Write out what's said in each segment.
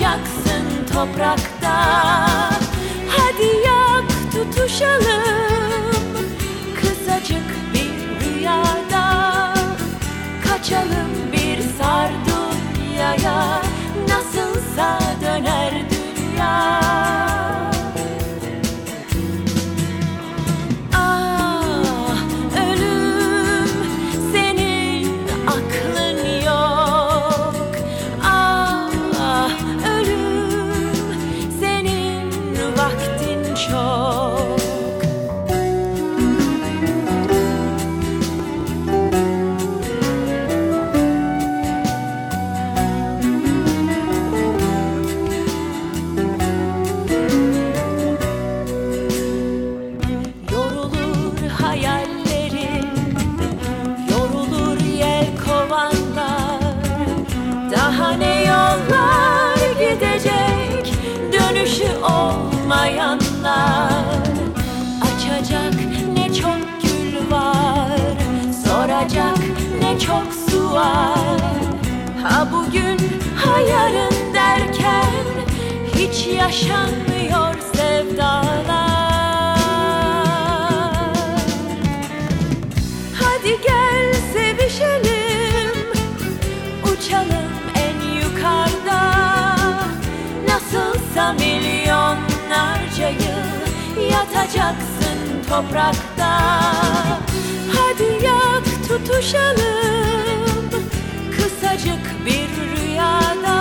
yıl Yatacaksın toprakta. Hadi yak tutuşalım. Kısacık bir rüyada. Kaçalım bir sardunyaya var. Ha bugün ha yarın derken Hiç yaşanmıyor sevdalar. Hadi gel sevişelim Uçalım en yukarıda. Nasılsa milyonlarca yıl Yatacaksın toprakta. Hadi yak tutuşalım Kısacık bir rüyada.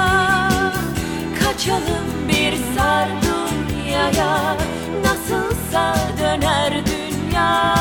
Kaçalım bir sardunyaya Nasılsa döner dünya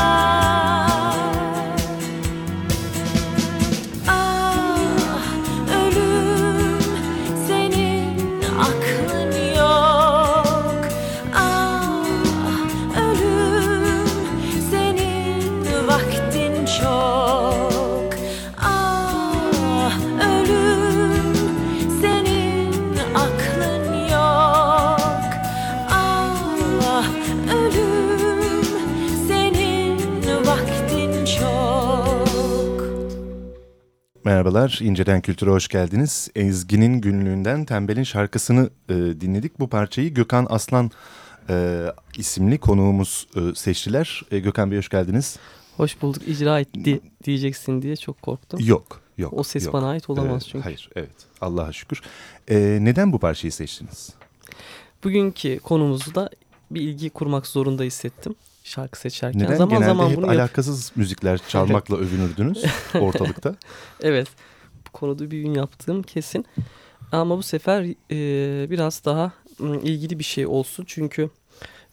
Merhabalar, İnceden Kültür'e hoş geldiniz. Ezgi'nin günlüğünden Tembel'in şarkısını e, dinledik. Bu parçayı Gökhan Aslan e, isimli konuğumuz e, seçtiler. E, Gökhan Bey hoş geldiniz. Hoş bulduk icra etti diyeceksin diye çok korktum. Yok, yok. O ses yok. bana ait olamaz E, çünkü. Hayır, evet. Allah'a şükür. E, neden bu parçayı seçtiniz? Bugünkü konumuzu da bir ilgi kurmak zorunda hissettim şarkı seçerken. Neden? Zaman Genelde zaman hep bunu alakasız müzikler çalmakla övünürdünüz ortalıkta. Evet. Konuda bir gün yaptığım kesin. Ama bu sefer e, biraz daha ilgili bir şey olsun. Çünkü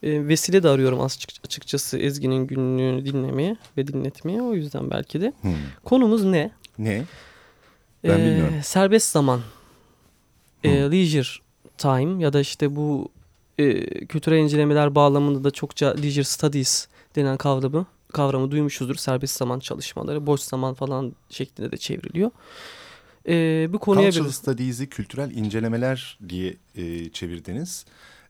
e, vesile de arıyorum açık, açıkçası Ezgi'nin günlüğünü dinlemeye ve dinletmeye. O yüzden belki de. Hmm. Konumuz ne? Ne? Ben Ee, bilmiyorum. Serbest zaman. Ee, Hı. leisure time ya da işte bu e, kültürel incelemeler bağlamında da çokça leisure studies denen kavramı kavramı duymuşuzdur. Serbest zaman çalışmaları, boş zaman falan şeklinde de çevriliyor. Ee, bu konuya Cultural bir Studies'i kültürel incelemeler diye e, çevirdiniz.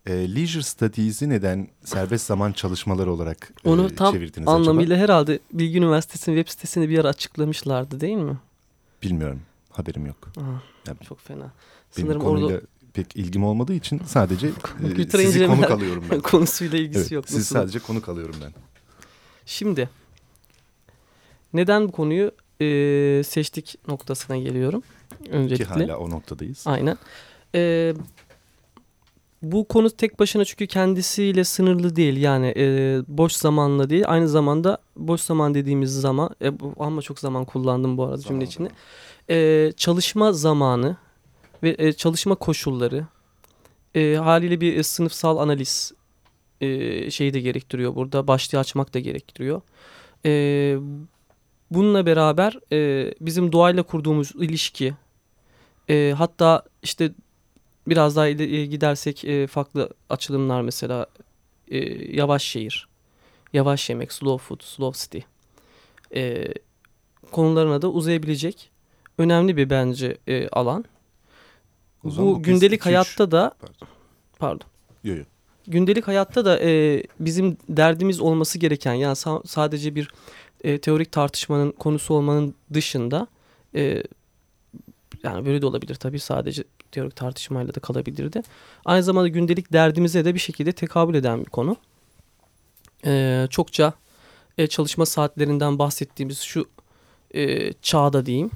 E, leisure Studies'i neden serbest zaman çalışmaları olarak e, onu tam çevirdiniz anlamıyla acaba? herhalde Bilgi Üniversitesi'nin web sitesinde bir ara açıklamışlardı değil mi? Bilmiyorum. Haberim yok. Aa, Ya, çok fena. Benim Sanırım konuyla orada pek ilgim olmadığı için sadece e, sizi konuk alıyorum ben. konusuyla ilgisi Evet, yok. sizi Nasıl? sadece konuk alıyorum ben. Şimdi neden bu konuyu e, seçtik noktasına geliyorum. Ki Öncelikle. hala o noktadayız. Aynen. E, bu konu tek başına çünkü kendisiyle sınırlı değil. Yani e, boş zamanla değil. Aynı zamanda boş zaman dediğimiz zaman e, ama çok zaman kullandım bu arada Zaman cümle içinde. E, çalışma zamanı ve e, çalışma koşulları E, haliyle bir e, sınıfsal analiz e, şeyi de gerektiriyor burada. Başlığı açmak da gerektiriyor. E, bununla beraber e, bizim doğayla kurduğumuz ilişki e, hatta işte biraz daha ileri gidersek e, farklı açılımlar mesela e, yavaş şehir, yavaş yemek, slow food, slow city e, konularına da uzayabilecek önemli bir bence e, alan. Bu gündelik üç- hayatta da Pardon. pardon. Yo, yo. Gündelik hayatta da e, bizim derdimiz olması gereken yani sa- sadece bir e, teorik tartışmanın konusu olmanın dışında e, yani böyle de olabilir tabii sadece teorik tartışmayla da kalabilirdi. Aynı zamanda gündelik derdimize de bir şekilde tekabül eden bir konu. E, çokça e, çalışma saatlerinden bahsettiğimiz şu e, çağda diyeyim.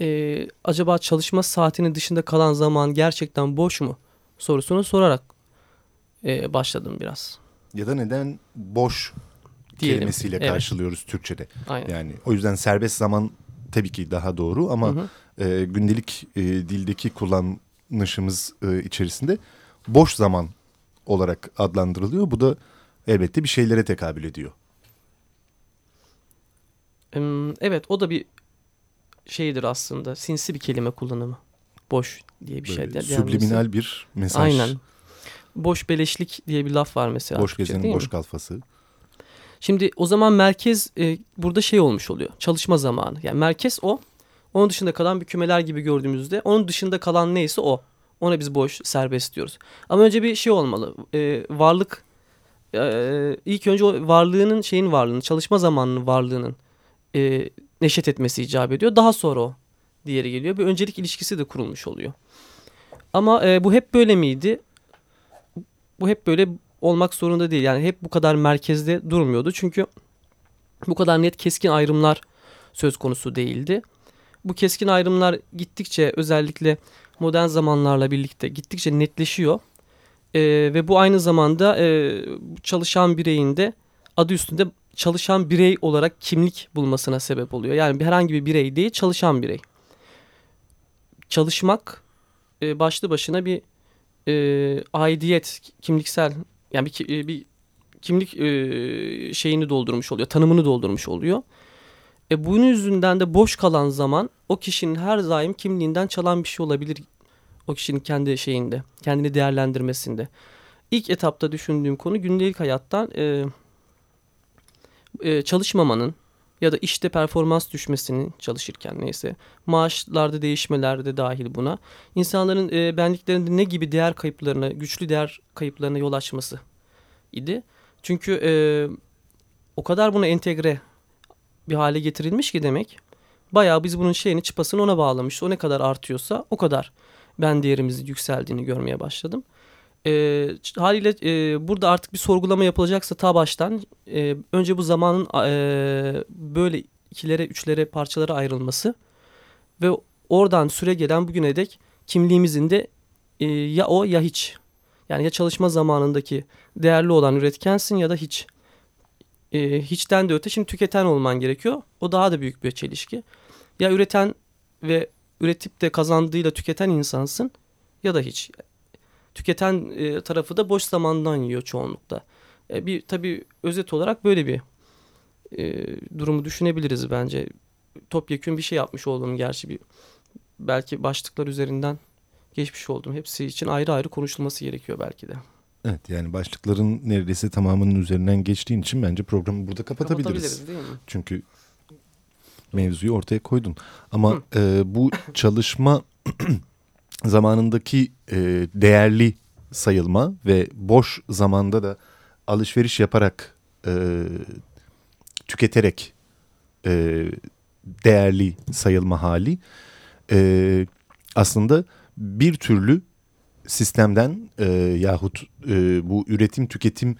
E, acaba çalışma saatinin dışında kalan zaman gerçekten boş mu sorusunu sorarak e, başladım biraz. Ya da neden boş Diyelim. kelimesiyle Evet. karşılıyoruz Türkçe'de. Aynen. Yani o yüzden serbest zaman tabii ki daha doğru ama Hı hı. e, gündelik e, dildeki kullanışımız e, içerisinde boş zaman olarak adlandırılıyor. Bu da elbette bir şeylere tekabül ediyor. Evet o da bir şeydir aslında. Sinsi bir kelime kullanımı. Boş diye bir şey. Böyle de- subliminal bir mesaj. Aynen. Boş beleşlik diye bir laf var mesela. Boş gezenin boş kalfası. Şimdi o zaman merkez e, burada şey olmuş oluyor. Çalışma zamanı. Yani merkez o. Onun dışında kalan bir kümeler gibi gördüğümüzde onun dışında kalan neyse o. Ona biz boş serbest diyoruz. Ama önce bir şey olmalı. E, varlık e, ilk önce o varlığının şeyin varlığını, çalışma zamanının varlığının e, neşet etmesi icap ediyor. Daha sonra o diğeri geliyor. Bir öncelik ilişkisi de kurulmuş oluyor. Ama e, bu hep böyle miydi? Bu hep böyle olmak zorunda değil. Yani hep bu kadar merkezde durmuyordu. Çünkü bu kadar net keskin ayrımlar söz konusu değildi. Bu keskin ayrımlar gittikçe özellikle modern zamanlarla birlikte gittikçe netleşiyor. Ee, ve bu aynı zamanda e, çalışan bireyin de adı üstünde çalışan birey olarak kimlik bulmasına sebep oluyor. Yani herhangi bir birey değil çalışan birey. Çalışmak e, başlı başına bir e, aidiyet, kimliksel yani bir, e, bir kimlik e, şeyini doldurmuş oluyor, tanımını doldurmuş oluyor. E bunun yüzünden de boş kalan zaman o kişinin her daim kimliğinden çalan bir şey olabilir. O kişinin kendi şeyinde, kendini değerlendirmesinde. İlk etapta düşündüğüm konu gündelik hayattan e, e, çalışmamanın ya da işte performans düşmesinin çalışırken neyse maaşlarda değişmeler de dahil buna insanların e, benliklerinde ne gibi değer kayıplarına, güçlü değer kayıplarına yol açması idi. Çünkü e, o kadar buna entegre bir hale getirilmiş ki demek. Bayağı biz bunun şeyini çıpasını ona bağlamışız. O ne kadar artıyorsa o kadar ben değerimizin yükseldiğini görmeye başladım. E, haliyle e, burada artık bir sorgulama yapılacaksa ta baştan e, önce bu zamanın e, böyle ikilere, üçlere, parçalara ayrılması ve oradan süre gelen bugüne dek kimliğimizin de e, ya o ya hiç. Yani ya çalışma zamanındaki değerli olan üretkensin ya da hiç. E, hiçten de öte şimdi tüketen olman gerekiyor. O daha da büyük bir çelişki. Ya üreten ve üretip de kazandığıyla tüketen insansın ya da hiç. Tüketen e, tarafı da boş zamandan yiyor çoğunlukla. E, bir tabii özet olarak böyle bir e, durumu düşünebiliriz bence. Topyekün bir şey yapmış oldum gerçi bir belki başlıklar üzerinden geçmiş oldum. Hepsi için ayrı ayrı konuşulması gerekiyor belki de. Evet yani başlıkların neredeyse tamamının üzerinden geçtiğin için bence programı burada kapatabiliriz. değil mi? Çünkü mevzuyu ortaya koydun. Ama e, bu çalışma zamanındaki e, değerli sayılma ve boş zamanda da alışveriş yaparak e, tüketerek e, değerli sayılma hali e, aslında bir türlü sistemden e, yahut e, bu üretim tüketim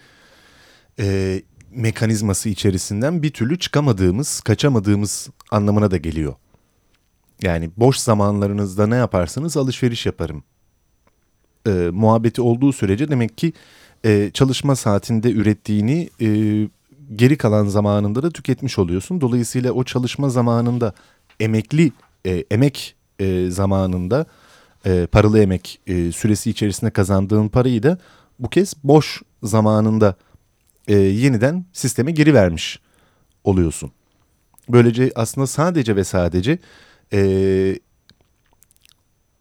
e, mekanizması içerisinden bir türlü çıkamadığımız, kaçamadığımız anlamına da geliyor. Yani boş zamanlarınızda ne yaparsınız? Alışveriş yaparım. E, muhabbeti olduğu sürece demek ki e, çalışma saatinde ürettiğini e, geri kalan zamanında da tüketmiş oluyorsun. Dolayısıyla o çalışma zamanında emekli e, emek e, zamanında e, paralı emek e, süresi içerisinde kazandığın parayı da bu kez boş zamanında e, yeniden sisteme geri vermiş oluyorsun. Böylece aslında sadece ve sadece e,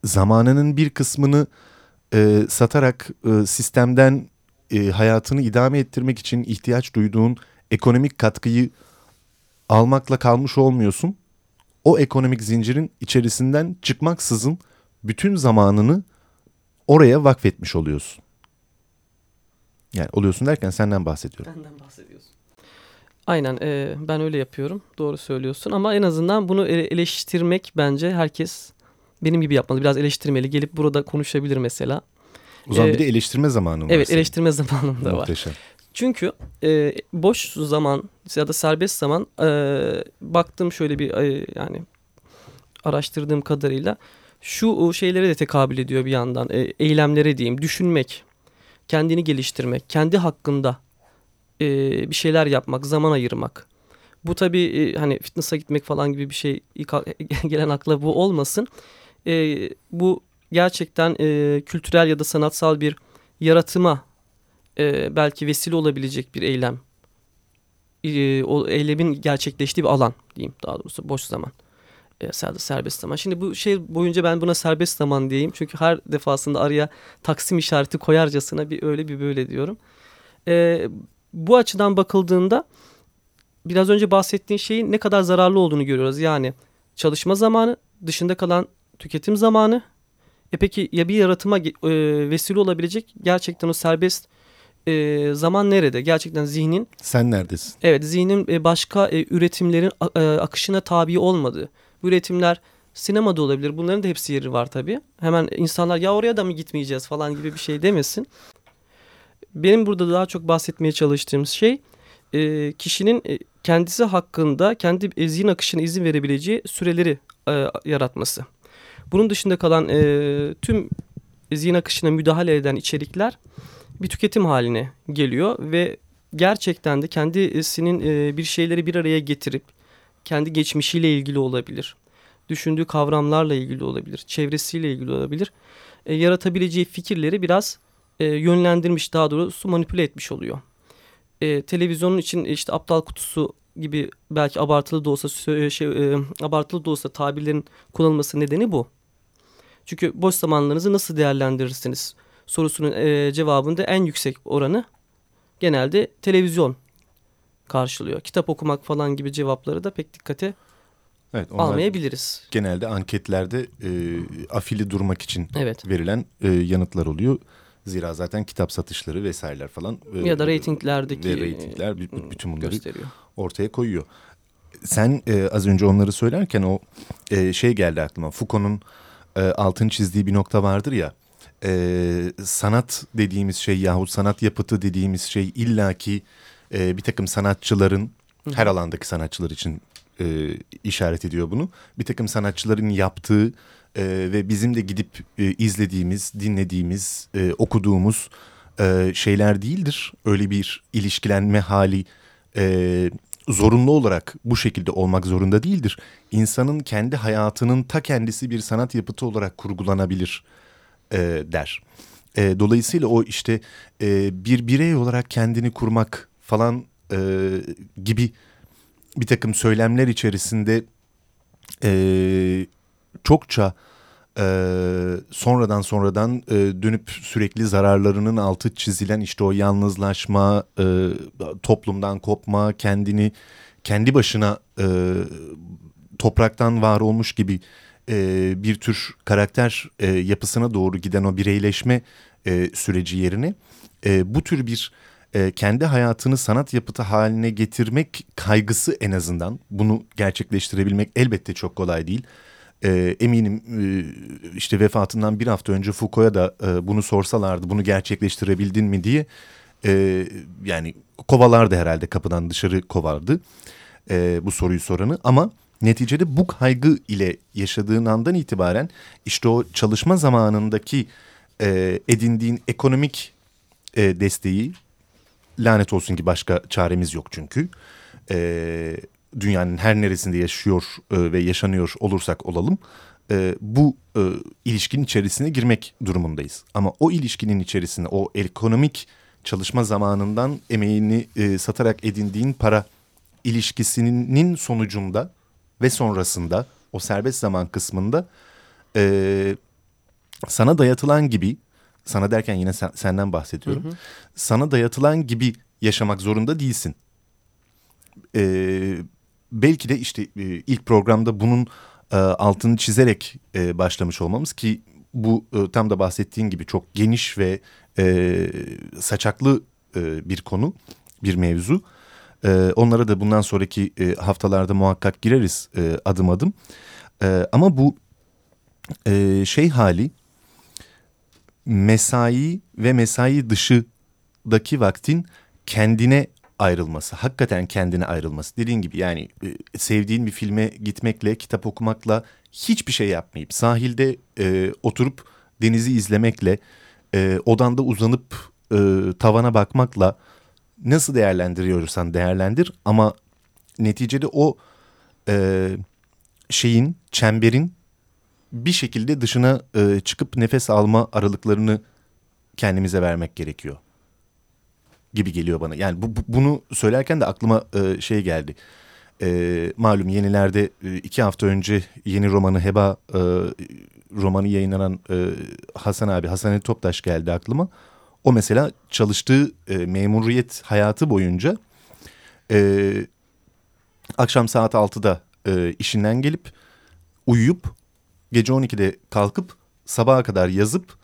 zamanının bir kısmını e, satarak e, sistemden e, hayatını idame ettirmek için ihtiyaç duyduğun ekonomik katkıyı almakla kalmış olmuyorsun. O ekonomik zincirin içerisinden çıkmaksızın bütün zamanını oraya vakfetmiş oluyorsun. Yani oluyorsun derken senden bahsediyorum. Benden bahsediyorsun. Aynen e, ben öyle yapıyorum. Doğru söylüyorsun ama en azından bunu ele- eleştirmek bence herkes benim gibi yapmalı. Biraz eleştirmeli. Gelip burada konuşabilir mesela. O zaman Ee, bir de eleştirme zamanın var. Evet senin. eleştirme zamanım da var. Muhteşem. Çünkü e, boş zaman ya da serbest zaman e, baktım şöyle bir e, yani araştırdığım kadarıyla şu şeylere de tekabül ediyor bir yandan. E, eylemlere diyeyim, düşünmek, kendini geliştirmek, kendi hakkında e, bir şeyler yapmak, zaman ayırmak. Bu tabii e, hani fitness'a gitmek falan gibi bir şey gelen akla bu olmasın. E, bu gerçekten e, kültürel ya da sanatsal bir yaratıma e, belki vesile olabilecek bir eylem. E, o eylemin gerçekleştiği bir alan diyeyim daha doğrusu boş zaman. E, ser- serbest zaman. Şimdi bu şey boyunca ben buna serbest zaman diyeyim. Çünkü her defasında araya taksim işareti koyarcasına bir öyle bir böyle diyorum. E, bu açıdan bakıldığında biraz önce bahsettiğin şeyin ne kadar zararlı olduğunu görüyoruz. Yani çalışma zamanı, dışında kalan tüketim zamanı. E peki ya bir yaratıma e, vesile olabilecek gerçekten o serbest e, zaman nerede? Gerçekten zihnin Sen neredesin? evet zihnin e, başka e, üretimlerin e, akışına tabi olmadığı. Bu üretimler sinemada olabilir. Bunların da hepsi yeri var tabii. Hemen insanlar ya oraya da mı gitmeyeceğiz falan gibi bir şey demesin. Benim burada daha çok bahsetmeye çalıştığım şey e, kişinin e, kendisi hakkında kendi zihin akışına izin verebileceği süreleri e, yaratması. Bunun dışında kalan e, tüm zihin akışına müdahale eden içerikler bir tüketim haline geliyor ve gerçekten de kendisinin e, bir şeyleri bir araya getirip kendi geçmişiyle ilgili olabilir. Düşündüğü kavramlarla ilgili olabilir. Çevresiyle ilgili olabilir. E, yaratabileceği fikirleri biraz e, yönlendirmiş daha doğrusu manipüle etmiş oluyor. E, televizyonun için işte aptal kutusu gibi belki abartılı da olsa sö- şey, e, abartılı da olsa tabirlerin kullanılması nedeni bu. Çünkü boş zamanlarınızı nasıl değerlendirirsiniz sorusunun e, cevabında en yüksek oranı genelde televizyon karşılıyor. Kitap okumak falan gibi cevapları da pek dikkate Evet, almayabiliriz. genelde anketlerde e, afili durmak için Evet. verilen e, yanıtlar oluyor. Zira zaten kitap satışları vesaireler falan. e, Ya da reytinglerdeki ve reytingler bü- bütün bunları gösteriyor. ortaya koyuyor. Sen e, az önce onları söylerken o e, şey geldi aklıma. Foucault'un e, altın çizdiği bir nokta vardır ya. E, sanat dediğimiz şey yahut sanat yapıtı dediğimiz şey illaki e, bir takım sanatçıların her alandaki sanatçılar için e, işaret ediyor bunu. Bir takım sanatçıların yaptığı e, ve bizim de gidip e, izlediğimiz, dinlediğimiz, e, okuduğumuz e, şeyler değildir. Öyle bir ilişkilenme hali e, zorunlu olarak bu şekilde olmak zorunda değildir. İnsanın kendi hayatının ta kendisi bir sanat yapıtı olarak kurgulanabilir e, der. E, dolayısıyla o işte e, bir birey olarak kendini kurmak falan e, gibi bir takım söylemler içerisinde e, çokça e, sonradan sonradan e, dönüp sürekli zararlarının altı çizilen işte o yalnızlaşma, e, toplumdan kopma, kendini kendi başına e, topraktan var olmuş gibi e, bir tür karakter e, yapısına doğru giden o bireyleşme e, süreci yerine e, bu tür bir kendi hayatını sanat yapıtı haline getirmek kaygısı en azından bunu gerçekleştirebilmek elbette çok kolay değil. E, eminim e, işte vefatından bir hafta önce Foucault'a da e, bunu sorsalardı bunu gerçekleştirebildin mi diye e, yani kovalardı herhalde kapıdan dışarı kovardı e, bu soruyu soranı. Ama neticede bu kaygı ile yaşadığın andan itibaren işte o çalışma zamanındaki e, edindiğin ekonomik e, desteği lanet olsun ki başka çaremiz yok çünkü e, dünyanın her neresinde yaşıyor e, ve yaşanıyor olursak olalım e, bu e, ilişkinin içerisine girmek durumundayız. Ama o ilişkinin içerisinde o ekonomik çalışma zamanından emeğini e, satarak edindiğin para ilişkisinin sonucunda ve sonrasında o serbest zaman kısmında e, sana dayatılan gibi sana derken yine sen, senden bahsediyorum. Hı hı. Sana dayatılan gibi yaşamak zorunda değilsin. E, belki de işte e, ilk programda bunun e, altını çizerek e, başlamış olmamız ki bu e, tam da bahsettiğin gibi çok geniş ve e, saçaklı e, bir konu, bir mevzu. E, onlara da bundan sonraki e, haftalarda muhakkak gireriz e, adım adım. E, ama bu e, şey hali mesai ve mesai dışıdaki vaktin kendine ayrılması, hakikaten kendine ayrılması. Dediğin gibi yani e, sevdiğin bir filme gitmekle, kitap okumakla hiçbir şey yapmayıp sahilde e, oturup denizi izlemekle, e, odanda uzanıp e, tavana bakmakla nasıl değerlendiriyorsan değerlendir ama neticede o e, şeyin, çemberin bir şekilde dışına e, çıkıp nefes alma aralıklarını kendimize vermek gerekiyor gibi geliyor bana. Yani bu, bu, bunu söylerken de aklıma e, şey geldi. E, malum yenilerde e, iki hafta önce yeni romanı Heba e, romanı yayınlanan e, Hasan abi Hasan Ali Toptaş geldi aklıma. O mesela çalıştığı e, memuriyet hayatı boyunca e, akşam saat 6'da e, işinden gelip uyuyup gece 12'de kalkıp sabaha kadar yazıp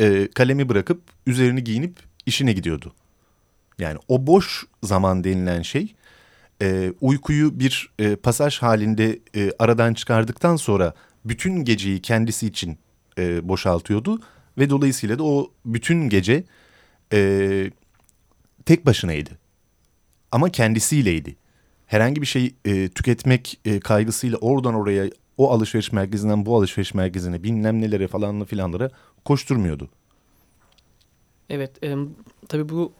e, kalemi bırakıp üzerini giyinip işine gidiyordu. Yani o boş zaman denilen şey e, uykuyu bir e, pasaj halinde e, aradan çıkardıktan sonra bütün geceyi kendisi için e, boşaltıyordu. Ve dolayısıyla da o bütün gece e, tek başınaydı. Ama kendisiyleydi. Herhangi bir şey e, tüketmek e, kaygısıyla oradan oraya o alışveriş merkezinden bu alışveriş merkezine bilmem nelere falanla filanlara koşturmuyordu. Evet e, tabii bu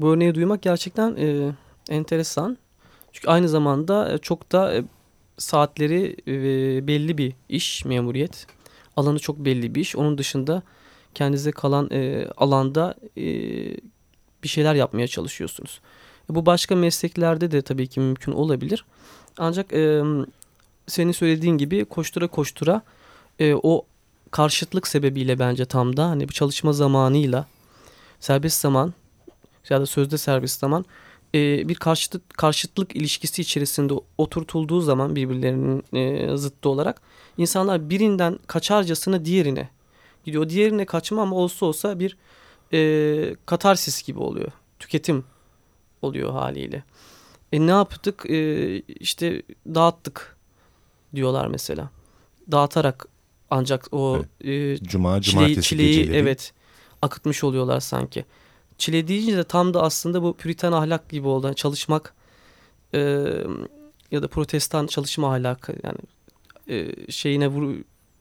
bu örneği duymak gerçekten e, enteresan. Çünkü aynı zamanda e, çok da e, saatleri e, belli bir iş, memuriyet. Alanı çok belli bir iş. Onun dışında kendinize kalan e, alanda e, bir şeyler yapmaya çalışıyorsunuz. E, bu başka mesleklerde de tabii ki mümkün olabilir. Ancak e, senin söylediğin gibi koştura koştura e, o karşıtlık sebebiyle bence tam da hani bu çalışma zamanıyla serbest zaman ya da sözde serbest zaman e, bir karşıt, karşıtlık ilişkisi içerisinde oturtulduğu zaman birbirlerinin e, zıttı olarak insanlar birinden kaçarcasına diğerine gidiyor. Diğerine kaçma ama olsa olsa bir e, katarsis gibi oluyor. Tüketim oluyor haliyle. E ne yaptık? E, işte dağıttık diyorlar mesela. Dağıtarak ancak o evet. e, Cuma, çileyi, çileyi geceleri. evet akıtmış oluyorlar sanki. Çile deyince de tam da aslında bu püritan ahlak gibi oldu. Yani çalışmak e, ya da protestan çalışma ahlakı yani e, şeyine vur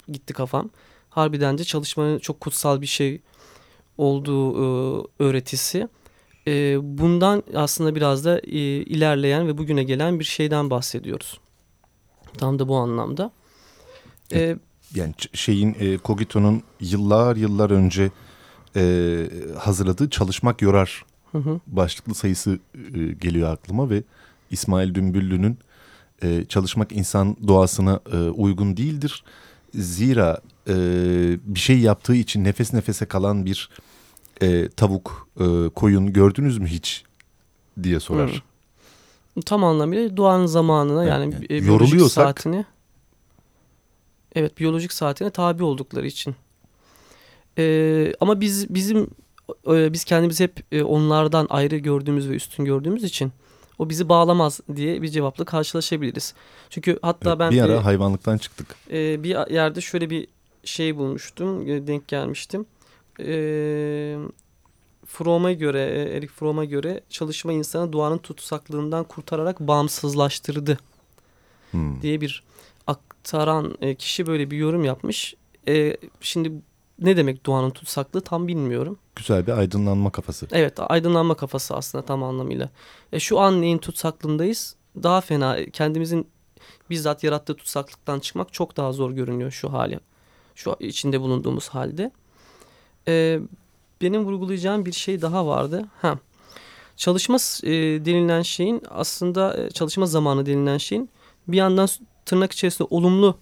gitti kafam. Harbiden de çalışmanın çok kutsal bir şey olduğu e, öğretisi. E, bundan aslında biraz da e, ilerleyen ve bugüne gelen bir şeyden bahsediyoruz. Tam da bu anlamda. E, yani şeyin e, Kogito'nun yıllar yıllar önce e, hazırladığı Çalışmak Yorar hı hı. başlıklı sayısı e, geliyor aklıma ve İsmail Dümbüllü'nün e, çalışmak insan doğasına e, uygun değildir. Zira e, bir şey yaptığı için nefes nefese kalan bir e, tavuk, e, koyun gördünüz mü hiç diye sorar. Hı. Tam anlamıyla doğanın zamanına yani, yani e, biyolojik saatini evet biyolojik saatine tabi oldukları için e, ama biz bizim e, biz kendimizi hep e, onlardan ayrı gördüğümüz ve üstün gördüğümüz için o bizi bağlamaz diye bir cevapla karşılaşabiliriz. Çünkü hatta evet, ben bir ara e, hayvanlıktan çıktık. E, bir yerde şöyle bir şey bulmuştum, e, denk gelmiştim. E, Fromm'a göre, Erik Fromm'a göre çalışma insanı doğanın tutsaklığından kurtararak bağımsızlaştırdı hmm. diye bir aktaran e, kişi böyle bir yorum yapmış. E, şimdi ne demek doğanın tutsaklığı tam bilmiyorum. Güzel bir aydınlanma kafası. Evet aydınlanma kafası aslında tam anlamıyla. E, şu an neyin tutsaklığındayız? Daha fena kendimizin bizzat yarattığı tutsaklıktan çıkmak çok daha zor görünüyor şu hali. Şu içinde bulunduğumuz halde. Ee, benim vurgulayacağım bir şey daha vardı. Ha. Çalışma e, denilen şeyin aslında e, çalışma zamanı denilen şeyin bir yandan tırnak içerisinde olumlu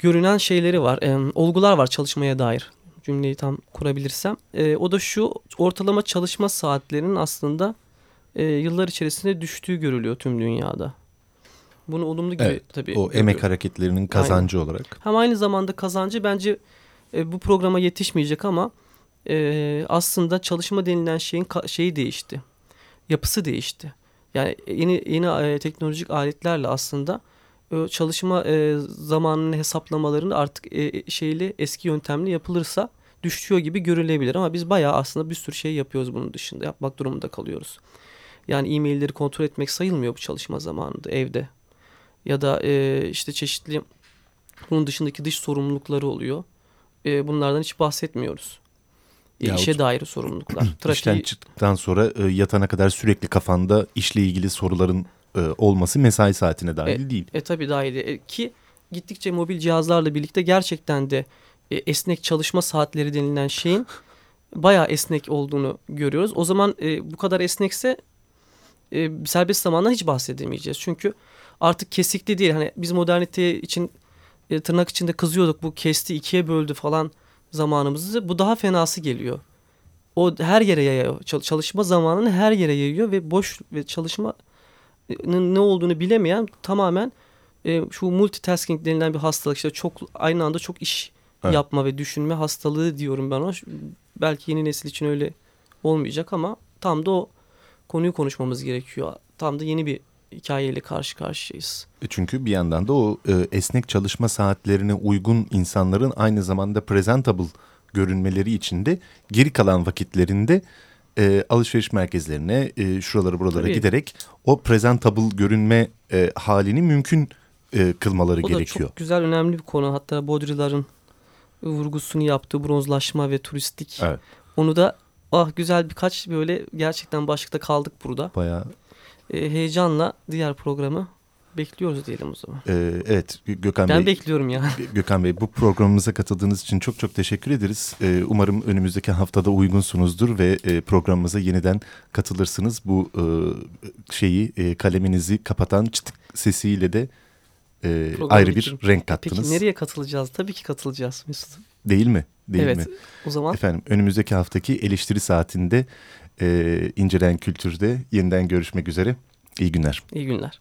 görünen şeyleri var. E, olgular var çalışmaya dair. Cümleyi tam kurabilirsem. E, o da şu ortalama çalışma saatlerinin aslında e, yıllar içerisinde düştüğü görülüyor tüm dünyada. Bunu olumlu gibi Evet, tabii. O görüyor. emek hareketlerinin kazancı olarak. Hem aynı zamanda kazancı bence e, bu programa yetişmeyecek ama e, aslında çalışma denilen şeyin şeyi değişti. Yapısı değişti. Yani yeni yeni e, teknolojik aletlerle aslında çalışma e, zamanının hesaplamalarını artık e, şeyli eski yöntemle yapılırsa düşüyor gibi görülebilir ama biz bayağı aslında bir sürü şey yapıyoruz bunun dışında yapmak durumunda kalıyoruz. Yani e-mailleri kontrol etmek sayılmıyor bu çalışma zamanında evde. Ya da e, işte çeşitli bunun dışındaki dış sorumlulukları oluyor. E, bunlardan hiç bahsetmiyoruz. E, Ya işe dair sorumluluklar. İşten Trafiği, çıktıktan sonra e, yatana kadar sürekli kafanda işle ilgili soruların e, olması mesai saatine dahil değil. E tabii de- e, ki gittikçe mobil cihazlarla birlikte gerçekten de e, esnek çalışma saatleri denilen şeyin bayağı esnek olduğunu görüyoruz. O zaman e, bu kadar esnekse e, serbest zamandan hiç bahsedemeyeceğiz. Çünkü artık kesikli değil. Hani biz modernite için e, tırnak içinde kızıyorduk. Bu kesti ikiye böldü falan zamanımızı. Bu daha fenası geliyor. O her yere yayıyor. Çal- Çalışma zamanını her yere yayıyor ve boş ve çalışma ne olduğunu bilemeyen tamamen e, şu multitasking denilen bir hastalık işte çok aynı anda çok iş Evet. yapma ve düşünme hastalığı diyorum ben ona. Belki yeni nesil için öyle olmayacak ama tam da o konuyu konuşmamız gerekiyor. Tam da yeni bir hikayeyle karşı karşıyayız. E, Çünkü bir yandan da o e, esnek çalışma saatlerine uygun insanların aynı zamanda presentable görünmeleri için de geri kalan vakitlerinde e, alışveriş merkezlerine e, şuralara buralara Tabii. giderek o presentable görünme e, halini mümkün e, kılmaları O da gerekiyor. çok güzel önemli bir konu. Hatta Baudrillard'ın vurgusunu yaptığı bronzlaşma ve turistik. Evet. Onu da ah güzel birkaç böyle gerçekten başlıkta kaldık burada. Bayağı E, heyecanla diğer programı bekliyoruz diyelim o zaman. e, evet Gö- Gökhan Ben Bey. bekliyorum ya. Gö- Gökhan Bey bu programımıza katıldığınız için çok çok teşekkür ederiz. Ee, umarım önümüzdeki haftada uygunsunuzdur ve e, programımıza yeniden katılırsınız. Bu e, şeyi e, kaleminizi kapatan çıtık sesiyle de e, Program ayrı bir için. renk kattınız. Peki nereye katılacağız? Tabii ki katılacağız Mesut. Değil mi? Değil evet. mi? O zaman Efendim önümüzdeki haftaki eleştiri saatinde e, incelen kültürde yeniden görüşmek üzere. İyi günler. iyi günler.